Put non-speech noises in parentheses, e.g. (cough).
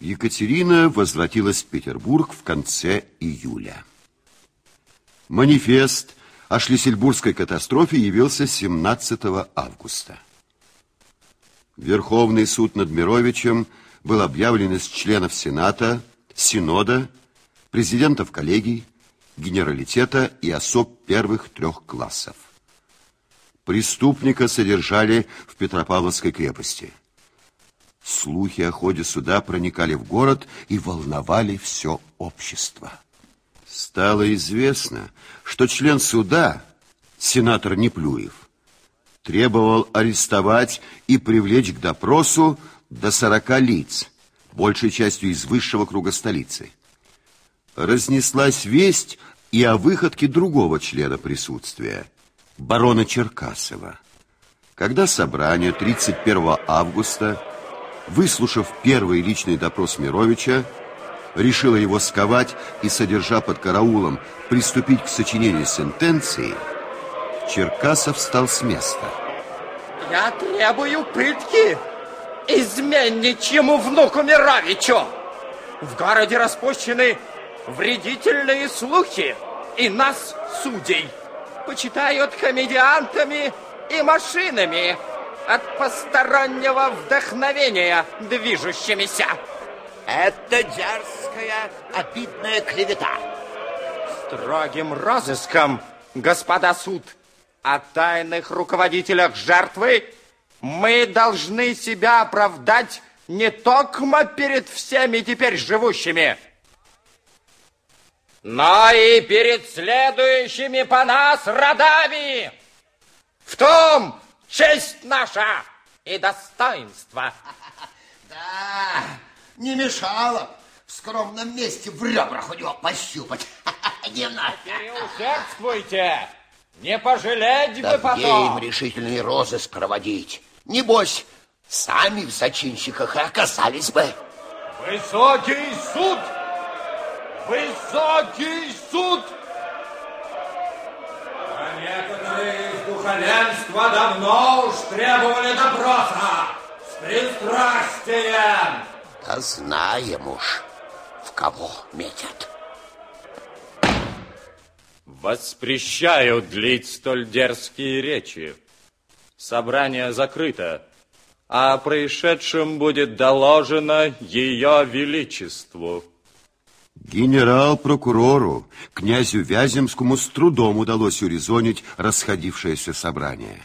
Екатерина возвратилась в Петербург в конце июля. Манифест о Шлиссельбургской катастрофе явился 17 августа. Верховный суд над Мировичем был объявлен из членов Сената, Синода, президентов коллегий, генералитета и особ первых трех классов. Преступника содержали в Петропавловской крепости. Слухи о ходе суда проникали в город и волновали все общество. Стало известно, что член суда, сенатор Неплюев, требовал арестовать и привлечь к допросу до 40 лиц, большей частью из высшего круга столицы. Разнеслась весть и о выходке другого члена присутствия, барона Черкасова. Когда собрание 31 августа выслушав первый личный допрос Мировича, решила его сковать и, содержа под караулом, приступить к сочинению сентенции, Черкасов встал с места. Я требую пытки изменничьему внуку Мировичу. В городе распущены вредительные слухи, и нас, судей, почитают комедиантами и машинами от постороннего вдохновения движущимися. Это дерзкая, обидная клевета. Строгим розыском, господа суд, о тайных руководителях жертвы мы должны себя оправдать не только перед всеми теперь живущими, но и перед следующими по нас родами. В том, честь наша и достоинство. (laughs) Да, не мешало в скромном месте в ребрах у него пощупать. (laughs) Немножко. Переусердствуйте, не пожалеть да бы потом. им решительный розыск проводить. Небось, сами в зачинщиках и оказались бы. Высокий суд! Высокий суд! Духовенства давно уж требовали допроса с пристрастием. Да знаем уж, в кого метят. Воспрещаю длить столь дерзкие речи. Собрание закрыто, а о происшедшем будет доложено Ее Величеству. Генерал-прокурору, князю Вяземскому, с трудом удалось урезонить расходившееся собрание.